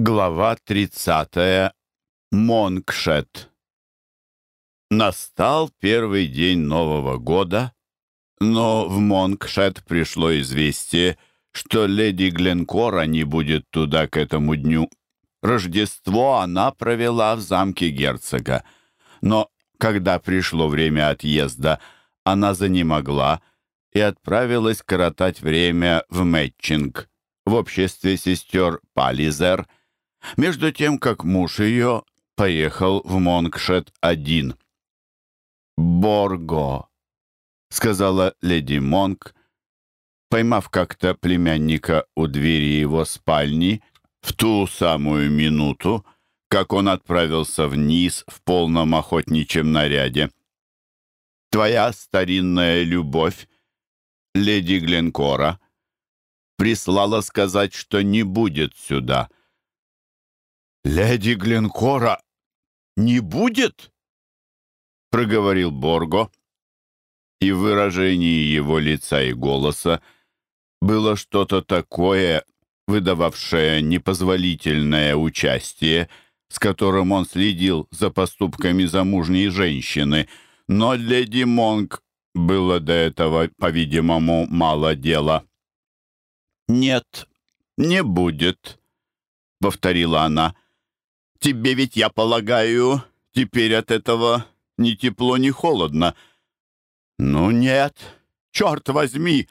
Глава 30. Монкшет. Настал первый день Нового года, но в Монкшет пришло известие, что леди Гленкора не будет туда к этому дню. Рождество она провела в замке герцога, но когда пришло время отъезда, она занемогла и отправилась коротать время в Мэтчинг в обществе сестер Пализер – между тем, как муж ее поехал в Монкшет один. «Борго», — сказала леди Монк, поймав как-то племянника у двери его спальни в ту самую минуту, как он отправился вниз в полном охотничьем наряде. «Твоя старинная любовь, леди Гленкора, прислала сказать, что не будет сюда». «Леди Гленкора не будет?» — проговорил Борго. И в выражении его лица и голоса было что-то такое, выдававшее непозволительное участие, с которым он следил за поступками замужней женщины. Но леди Монк было до этого, по-видимому, мало дела. «Нет, не будет», — повторила она. Тебе ведь, я полагаю, теперь от этого ни тепло, ни холодно. Ну нет, черт возьми,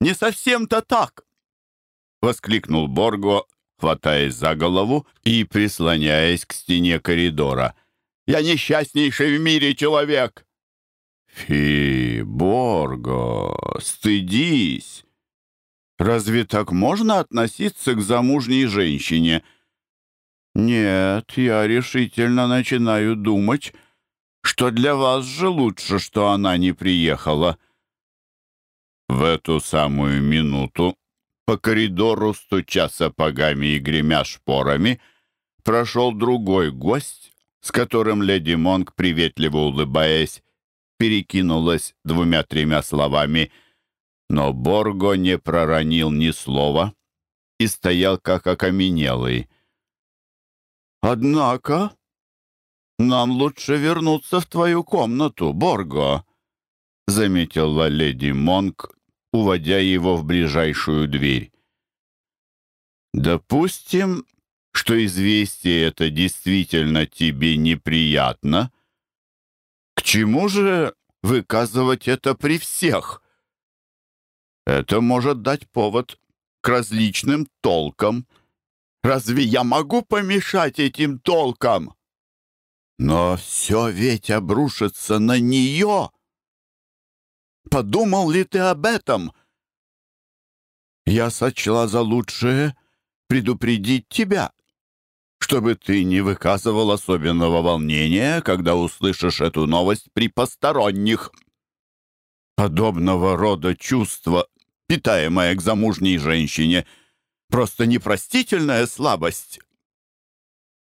не совсем-то так, — воскликнул Борго, хватаясь за голову и прислоняясь к стене коридора. «Я несчастнейший в мире человек!» «Фи, Борго, стыдись! Разве так можно относиться к замужней женщине?» «Нет, я решительно начинаю думать, что для вас же лучше, что она не приехала». В эту самую минуту по коридору, стуча сапогами и гремя шпорами, прошел другой гость, с которым леди Монг, приветливо улыбаясь, перекинулась двумя-тремя словами, но Борго не проронил ни слова и стоял как окаменелый. «Однако нам лучше вернуться в твою комнату, Борго», — заметила леди Монк, уводя его в ближайшую дверь. «Допустим, что известие это действительно тебе неприятно. К чему же выказывать это при всех? Это может дать повод к различным толкам» Разве я могу помешать этим толкам? Но все ведь обрушится на нее. Подумал ли ты об этом? Я сочла за лучшее предупредить тебя, чтобы ты не выказывал особенного волнения, когда услышишь эту новость при посторонних. Подобного рода чувства, питаемое к замужней женщине — Просто непростительная слабость.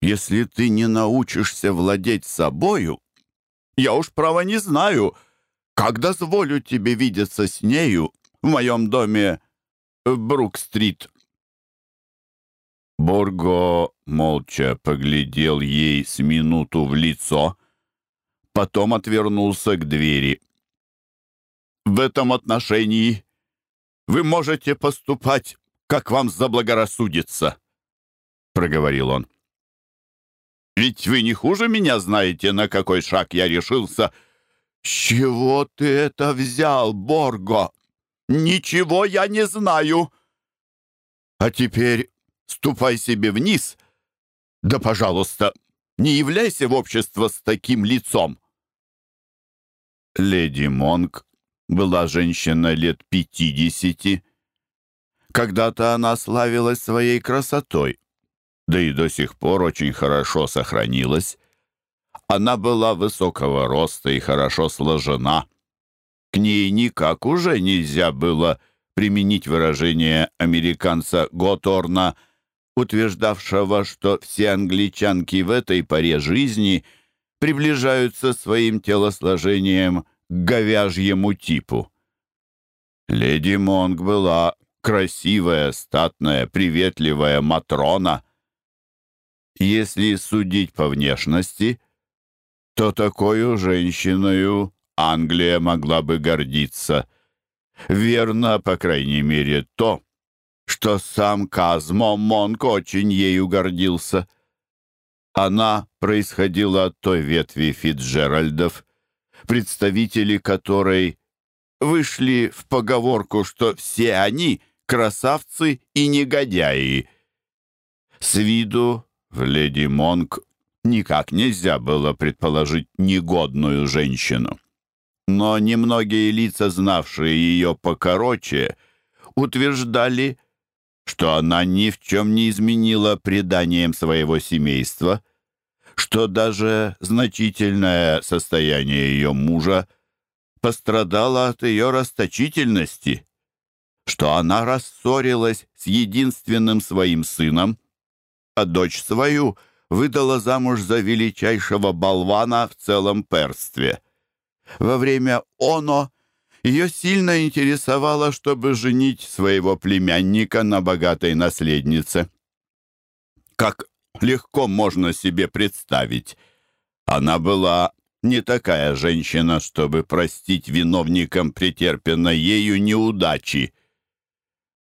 Если ты не научишься владеть собою, я уж право не знаю, как дозволю тебе видеться с нею в моем доме в Брук-стрит. как вам заблагорассудится!» — проговорил он. «Ведь вы не хуже меня знаете, на какой шаг я решился». «С чего ты это взял, Борго? Ничего я не знаю!» «А теперь ступай себе вниз, да, пожалуйста, не являйся в общество с таким лицом!» Леди Монг была женщина лет пятидесяти, когда-то она славилась своей красотой, да и до сих пор очень хорошо сохранилась. Она была высокого роста и хорошо сложена. К ней никак уже нельзя было применить выражение американца Готорна, утверждавшего, красивая, статная, приветливая Матрона. Если судить по внешности, то такую женщиною Англия могла бы гордиться. Верно, по крайней мере, то, что сам Казмо Монк очень ею гордился. Она происходила от той ветви Фитджеральдов, представители которой вышли в поговорку, что все они — красавцы и негодяи. С виду в леди Монг никак нельзя было предположить негодную женщину. Но немногие лица, знавшие ее покороче, утверждали, что она ни в чем не изменила преданиям своего семейства, что даже значительное состояние ее мужа пострадало от ее расточительности. что она рассорилась с единственным своим сыном, а дочь свою выдала замуж за величайшего болвана в целом перстве. Во время оно ее сильно интересовало,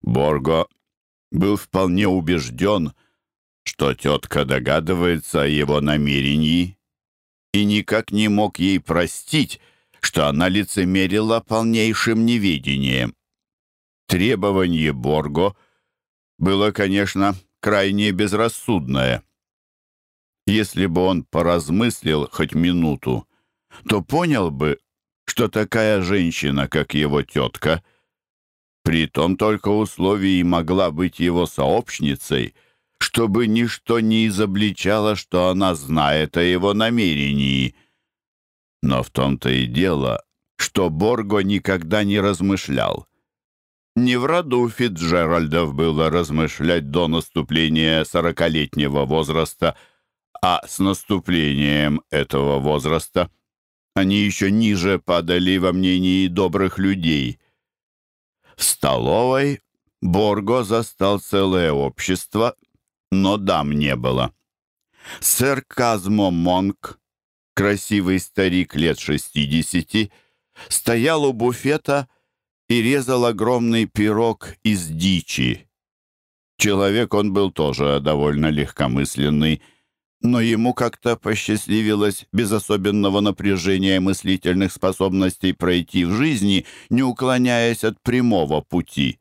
Борго был вполне убежден, что тетка догадывается о его намерении и никак не мог ей простить, что она лицемерила полнейшим неведением. Требование Борго было, конечно, крайне безрассудное. Если бы он поразмыслил хоть минуту, то понял бы, что такая женщина, как его тетка, — при том только условии могла быть его сообщницей, чтобы ничто не изобличало, что она знает о его намерении — но в том-то и дело, что Борго никогда не размышлял. Не в роду Фитджеральдов было размышлять до наступления сорокалетнего возраста, а с наступлением этого возраста они еще ниже падали во столовой Борго застал целое общество, но дам не было. Сэр Казмо Монк, красивый старик лет 60, стоял у буфета и резал огромный пирог из дичи. Человек он был тоже довольно легкомысленный, но ему как-то посчастливилось без особенного напряжения мыслительных способностей пройти в жизни, не уклоняясь от прямого пути.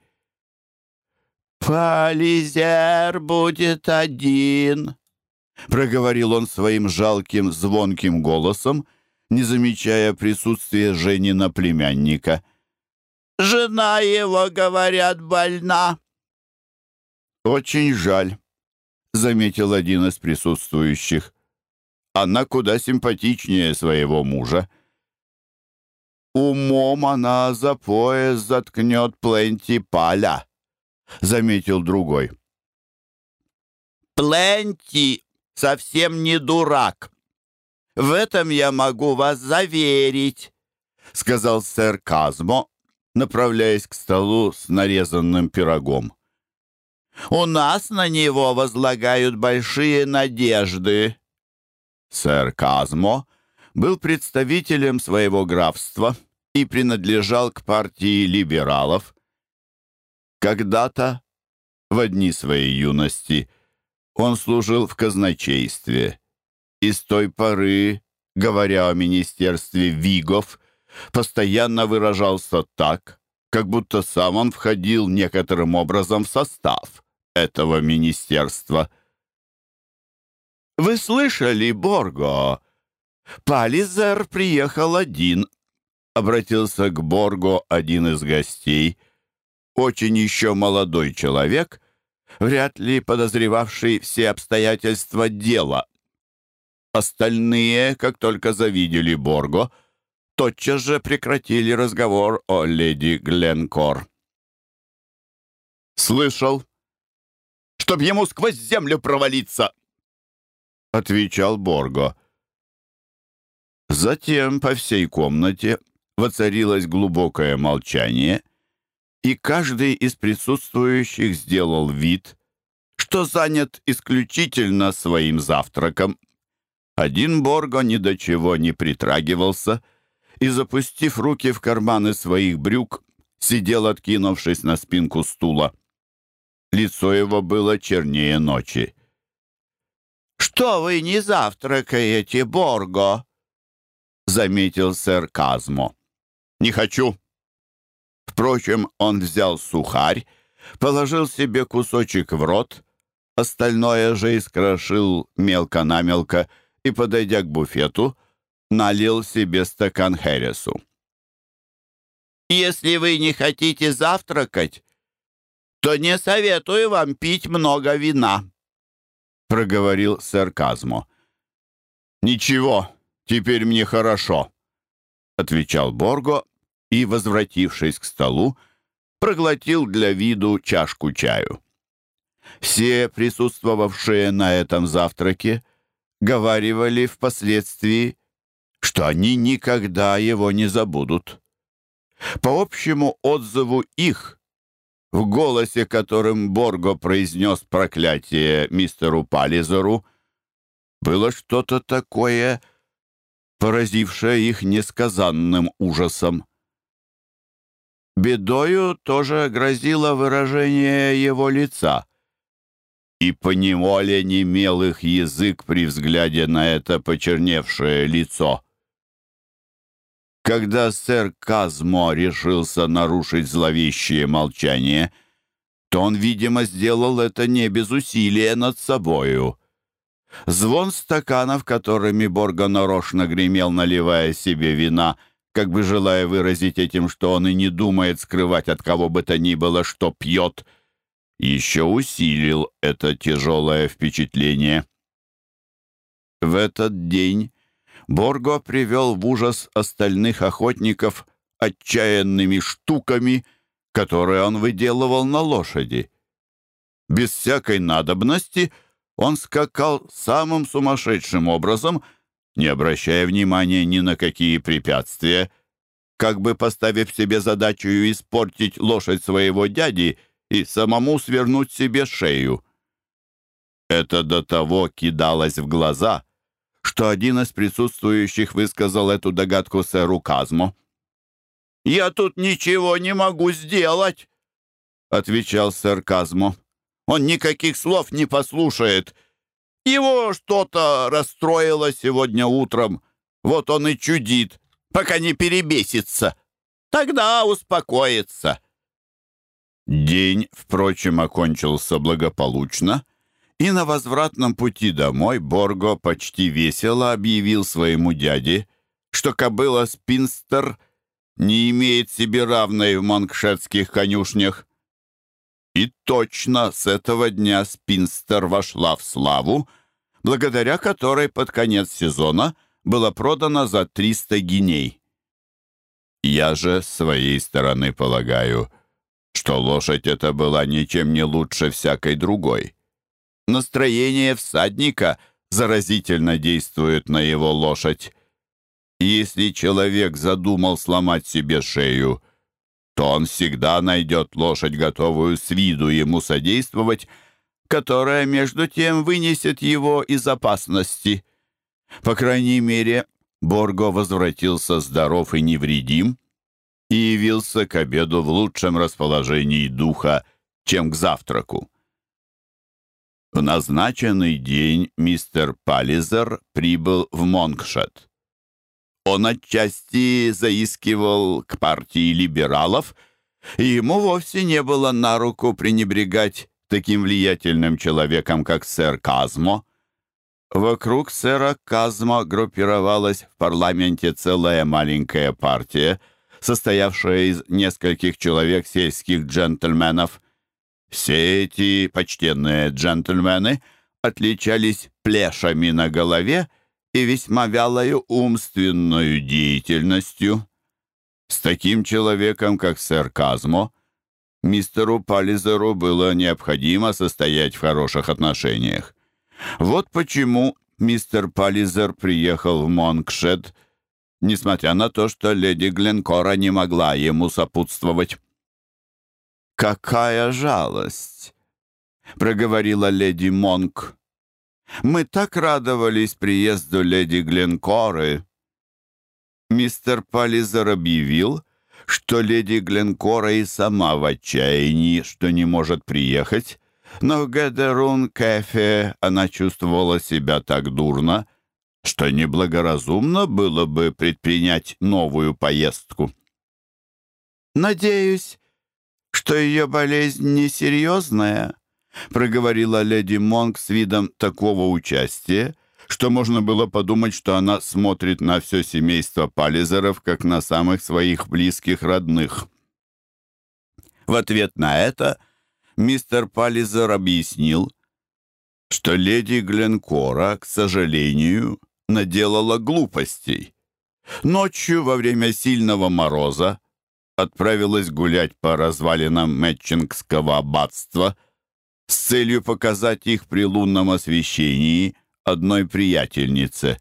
«Полизер будет один», Проговорил он своим жалким, звонким голосом, не замечая присутствия Женина племянника. заметил один из присутствующих. Она куда симпатичнее своего мужа. «Умом она за пояс заткнет Пленти Паля», — заметил другой. «Пленти совсем не дурак. В этом я могу вас заверить», — сказал сэр Казмо, направляясь к столу с нарезанным пирогом. «У нас на него возлагают большие надежды». Сэр Казмо был представителем своего графства и принадлежал к партии либералов. Когда-то, в дни своей юности, — он служил в казначействе. И с той поры, говоря о как будто сам он входил некоторым образом в состав этого министерства. «Вы слышали, Борго? Пализер приехал один», — обратился к Борго один из гостей. «Очень еще молодой человек, вряд ли подозревавший все обстоятельства дела». Остальные, как только завидели Борго, — тотчас же прекратили разговор о леди Гленкор. «Слышал, чтоб ему сквозь землю провалиться!» — отвечал Борго. Затем по всей комнате воцарилось глубокое молчание, и каждый из присутствующих сделал вид, что занят исключительно своим завтраком. Один Борго ни до чего не притрагивался — и, запустив руки в карманы своих брюк, сидел, откинувшись на спинку стула. Лицо его было чернее ночи. «Что вы не завтракаете, Борго?» — заметил сэр Казмо. «Не хочу». Впрочем, он взял сухарь, положил себе кусочек в рот, остальное же искрошил мелко-намелко и, подойдя к буфету, налил себе стакан Хересу. «Если вы не хотите завтракать, то не советую вам пить много вина», — проговорил сэр Казмо. «Ничего, теперь мне хорошо», — отвечал Борго и, возвратившись к столу, проглотил для виду чашку чаю. Все присутствовавшие на этом завтраке говаривали впоследствии, что они никогда его не забудут. По общему отзыву их, в голосе, которым Борго произнес проклятие мистеру Пализеру, было что-то такое, поразившее их несказанным ужасом. Бедою тоже грозило выражение его лица, и поневоле немел их язык при взгляде Когда сэр Казмо решился нарушить зловещее молчание, то он, видимо, сделал это не без усилия над собою. Звон стаканов, которыми Борго нарочно гремел, наливая себе вина, как бы желая выразить этим, что он и не думает скрывать от кого бы то ни было, что пьет, еще усилил это тяжелое впечатление. В этот день Борго привел в ужас остальных охотников отчаянными штуками, которые он выделывал на лошади. Без всякой надобности он скакал самым сумасшедшим образом, не обращая внимания ни на какие препятствия, как бы поставив себе задачу испортить лошадь своего дяди и самому свернуть себе шею. Это до того кидалось в глаза — что один из присутствующих высказал эту догадку сэру Казму. «Я тут ничего не могу сделать», — отвечал сэр Казму. «Он никаких слов не послушает. Его что-то расстроило сегодня утром. Вот он и чудит, пока не перебесится. Тогда успокоится». День, впрочем, окончился благополучно, и на возвратном пути домой Борго почти весело объявил своему дяде, что кобыла Спинстер не имеет себе равной в манкшетских конюшнях. И точно с этого дня Спинстер вошла в славу, благодаря которой под конец сезона было продано за 300 гиней. Я же с своей стороны полагаю, что лошадь эта настроение всадника заразительно действует на его лошадь. Если человек задумал сломать себе шею, то он всегда найдет лошадь, готовую с виду ему содействовать, которая, между тем, вынесет его из опасности. По крайней мере, Борго возвратился здоров и невредим и явился к обеду в лучшем расположении духа, чем к завтраку. В назначенный день мистер Паллизер прибыл в Монкшет. Он отчасти заискивал к партии либералов, и ему вовсе не было на руку пренебрегать таким влиятельным человеком, как сэр Казмо. Вокруг сэра Казмо группировалась в парламенте целая маленькая партия, состоявшая из нескольких человек сельских джентльменов – все эти почтенные джентльмены отличались плешами на голове и весьма вялою умственной деятельностью. С таким человеком, как сэр Казмо, мистеру Паллизеру было необходимо состоять в хороших отношениях. Вот почему мистер Паллизер приехал в Монкшед, несмотря на то, что леди Гленкора «Какая жалость!» — проговорила леди Монк. «Мы так радовались приезду леди Гленкоры!» Мистер Паллизер объявил, что леди Гленкора и сама в отчаянии, что не может приехать, но в Гедерун Кэфе она чувствовала себя так дурно, что неблагоразумно было бы предпринять новую поездку. «Надеюсь, что ее болезнь несерьезная», — проговорила леди Монк с видом такого участия, что можно было подумать, что она смотрит на все семейство Паллизеров, как на самых своих близких родных. В ответ на это мистер Паллизер объяснил, что леди Гленкора, к сожалению, наделала глупостей. Ночью отправилась гулять по развалинам Мэтчингского аббатства с целью показать их при лунном освещении одной приятельнице.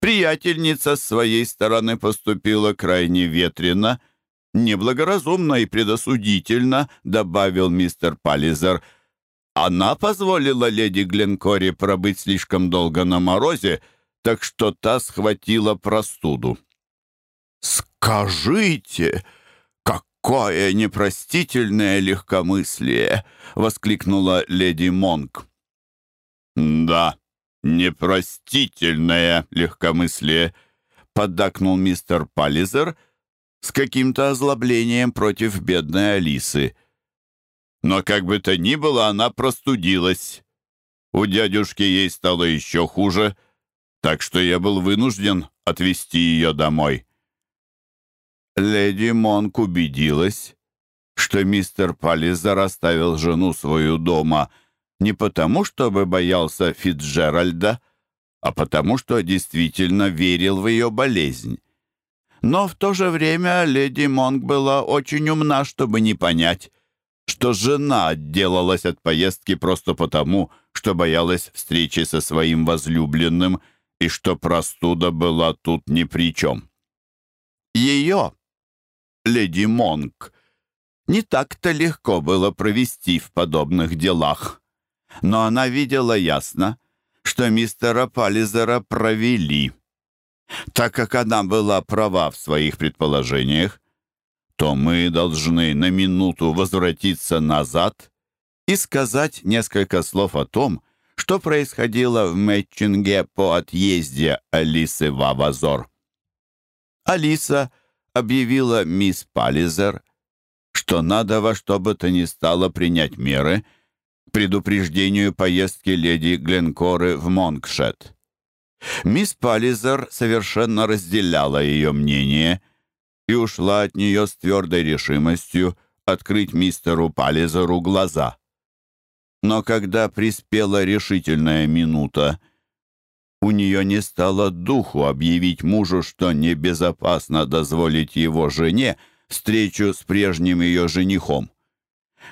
Приятельница с своей стороны поступила крайне ветрено, неблагоразумно и предосудительно, добавил мистер Паллизер. Она позволила леди Гленкоре пробыть слишком долго на морозе, так что та схватила простуду. «Скажите, какое непростительное легкомыслие!» — воскликнула леди Монк. «Да, непростительное легкомыслие», — поддакнул мистер Паллизер с каким-то озлоблением против бедной Алисы. Но как бы то ни было, она простудилась. У дядюшки ей стало еще Леди Монк убедилась, что мистер Паллизер оставил жену свою дома не потому, чтобы боялся Фитджеральда, а потому, что действительно верил в ее болезнь. Но в то же время леди Монг была очень умна, чтобы не понять, что жена отделалась от поездки просто потому, что боялась встречи со своим возлюбленным и что простуда была тут ни при чем. Ее леди Монг Не так-то легко было провести в подобных делах. Но она видела ясно, что мистера Паллизера провели. Так как она была права в своих предположениях, то мы должны на минуту возвратиться назад и сказать несколько слов о том, что происходило в Мэтчинге по отъезде Алисы в Авазор. Алиса — объявила мисс Паллизер, что надо во что бы то ни стало принять меры к предупреждению поездки леди Гленкоры в Монкшет. Мисс Паллизер совершенно разделяла ее мнение и ушла от нее с твердой решимостью открыть мистеру Паллизеру глаза. Но когда приспела решительная минута — у нее не стало духу объявить мужу, что небезопасно дозволить его жене встречу с прежним ее женихом.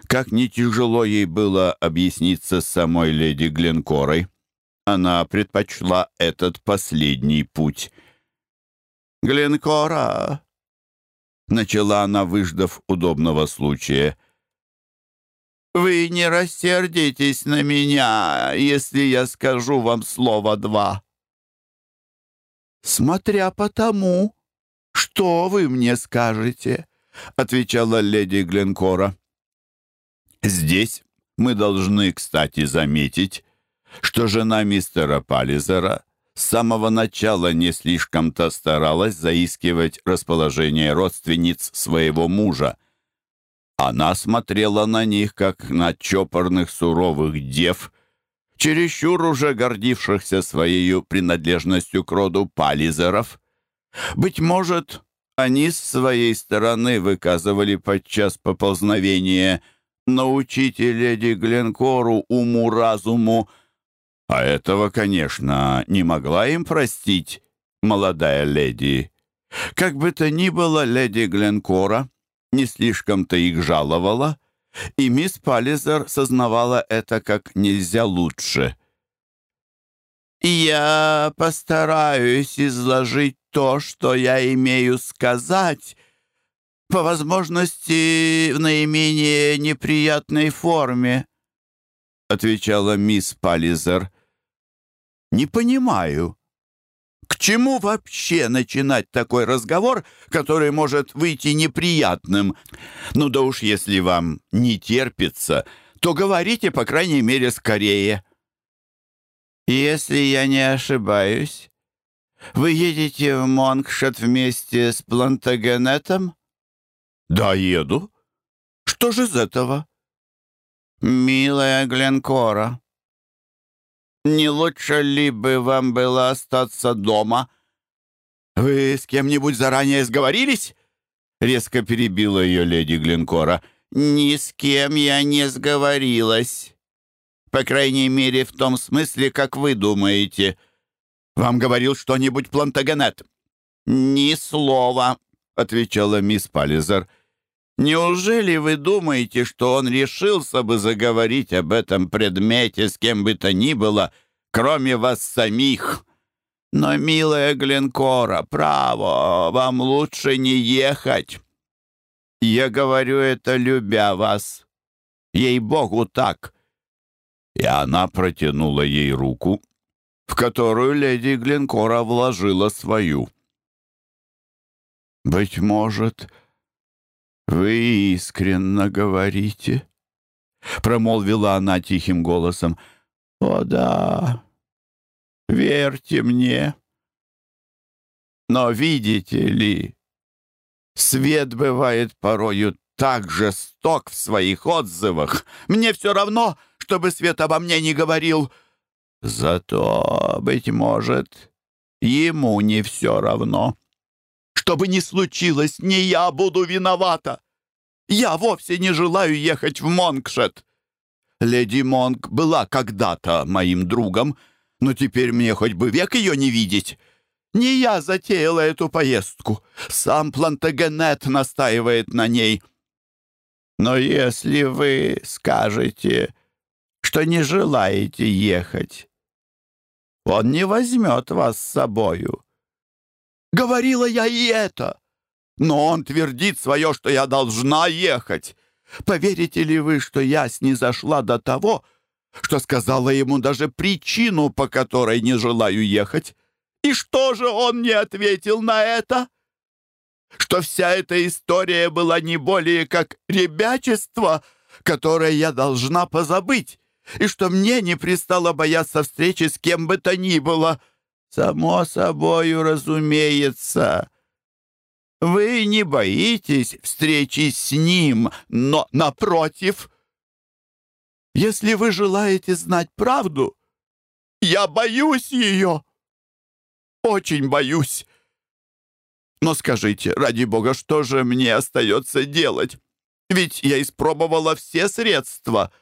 Как не тяжело ей было объясниться с самой леди Гленкорой, она предпочла этот последний путь. «Гленкора!» — начала она, выждав удобного случая — «Вы не рассердитесь на меня, если я скажу вам слово два смотря по тому, что вы мне скажете», — отвечала леди Гленкора. «Здесь мы должны, кстати, заметить, что жена мистера Паллизера с самого начала не слишком-то старалась заискивать расположение родственниц своего мужа. Она смотрела на них, как на чопорных суровых дев, чересчур уже гордившихся своей принадлежностью к роду пализеров. Быть может, они с своей стороны выказывали подчас поползновение «научите леди Гленкору уму-разуму», а этого, конечно, не могла им простить молодая леди. Как бы то ни было, леди Гленкора не слишком-то их жаловала — и мисс Паллизер сознавала это как нельзя лучше. «Я постараюсь изложить то, что я имею сказать, по возможности в наименее неприятной форме», — отвечала мисс Паллизер. «Не понимаю, к чему вообще начинать такой разговор, который может выйти неприятным? Ну да уж, если вам не терпится, то говорите, по крайней мере, скорее». «Если я не Неужели вы думаете, что он решился бы заговорить об этом предмете с кем бы то ни было, кроме вас самих? Но, милая Глинкора, право, вам лучше не ехать. Я говорю это, любя вас. Ей-богу, так. И она протянула ей руку, в которую леди Глинкора вложила свою. «Быть может...» вы искренно говорите?» Промолвила она тихим голосом. «О да, верьте мне. Но видите ли, свет бывает порою так жесток в своих отзывах. Мне все равно, чтобы свет обо мне не говорил». Зато, быть может, ему не все равно. Что бы ни случилось, не я буду виновата. Я вовсе не желаю ехать говорила я и это. Но он твердит свое, что я должна ехать. Поверите ли вы, что я снизошла до того, что сказала ему даже причину, по которой не желаю ехать? И что же он мне ответил на это? Что вся эта история была не более как ребячество, которое я должна позабыть, и что мне не пристало бояться встречи с кем бы то ни было — само собою разумеется. Вы не боитесь встречи с ним, но, напротив, если вы желаете знать правду, я боюсь ее. Очень боюсь. Но скажите, ради бога, что же мне остается делать? Ведь я испробовала все средства —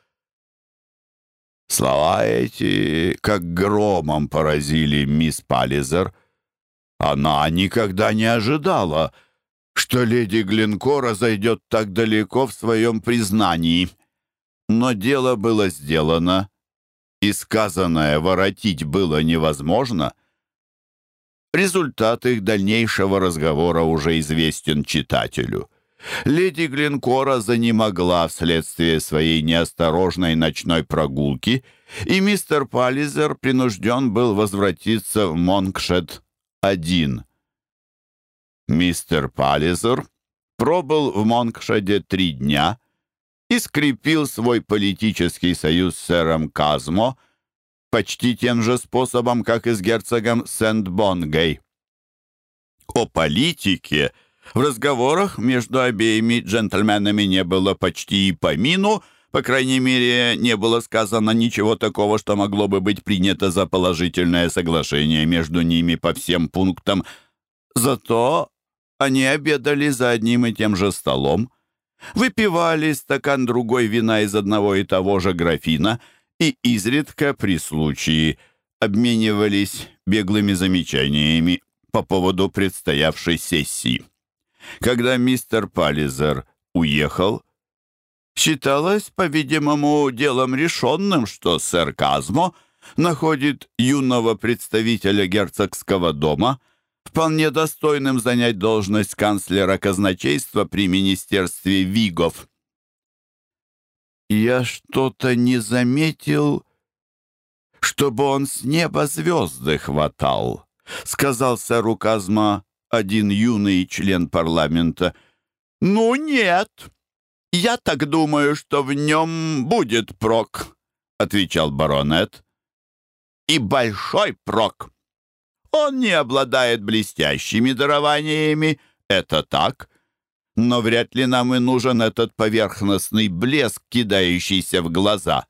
Слова эти как громом поразили мисс Паллизер. Она никогда не ожидала, что леди Глинкора зайдет так далеко в своем признании. Но дело было сделано, и сказанное воротить было невозможно. Леди Глинкора занемогла вследствие своей неосторожной ночной прогулки, и мистер Паллизер принужден был возвратиться в Монкшет один. Мистер Паллизер пробыл в Монкшеде три дня и скрепил свой политический союз с сэром Казмо почти тем же способом, как и с герцогом Сент-Бонгей. О политике — в разговорах между обеими джентльменами не было почти и помину, по крайней мере, не было сказано ничего такого, что могло бы быть принято за положительное соглашение между ними по всем пунктам. Зато они обедали за одним и тем Когда мистер Паллизер уехал, считалось, по-видимому, делом решенным, что сэр Казмо находит юного представителя герцогского дома вполне достойным занять должность канцлера казначейства при министерстве Вигов. «Я что-то не заметил, чтобы он с неба звезды хватал», — сказал сэр Указма один юный член парламента. «Ну нет, я так думаю, что в нем будет прок», — отвечал баронет. «И большой прок. Он не обладает блестящими дарованиями, это так, но вряд ли нам и нужен этот поверхностный блеск, кидающийся в глаза».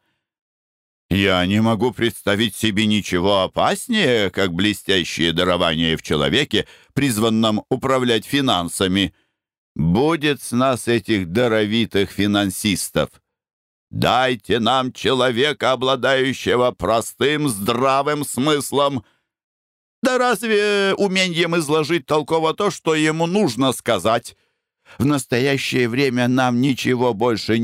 Я не могу представить себе ничего опаснее, как блестящее дарование в человеке, призванном управлять финансами. Будет с нас этих даровитых финансистов. Дайте нам человека, обладающего простым здравым смыслом. Да разве умением изложить толково то, что ему нужно сказать? В настоящее время нам ничего больше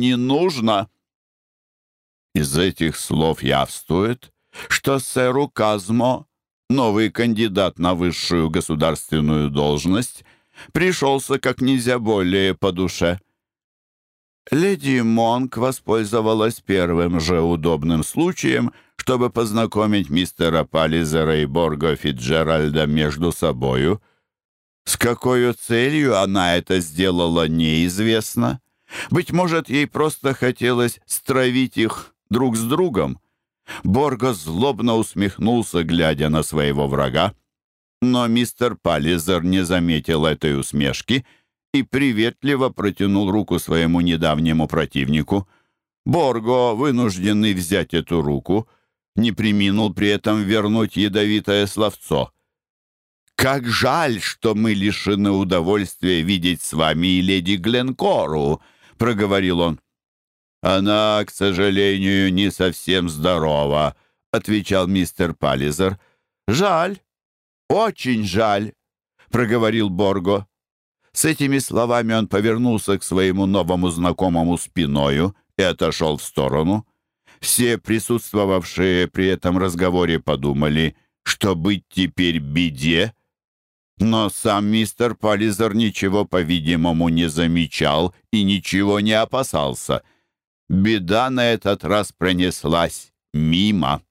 не нужно». Из этих слов явствует, что сэру Казмо, новый кандидат на высшую государственную должность, пришелся как нельзя более по душе. Леди Монк воспользовалась первым же удобным случаем, чтобы познакомить мистера Паллизера и Борга Фитджеральда между собою — с какой целью она это сделала, неизвестно. Быть может, ей просто хотелось стравить их друг с другом. Борго злобно усмехнулся, глядя на своего врага. Но мистер Паллизер не заметил этой усмешки и приветливо протянул руку своему недавнему противнику. Борго, вынужденный взять эту руку, не приминул при этом вернуть ядовитое словцо — как жаль, что мы лишены удовольствия видеть «Она, к сожалению, не совсем здорова», — отвечал мистер Пализер. «Жаль, очень жаль», — проговорил Борго. С этими словами он повернулся к своему новому знакомому спиною и отошел в сторону. Все присутствовавшие при этом разговоре подумали, что быть теперь беде. Но сам мистер Пализер ничего, по-видимому, не замечал и ничего не опасался — Беда на этот раз пронеслась мимо.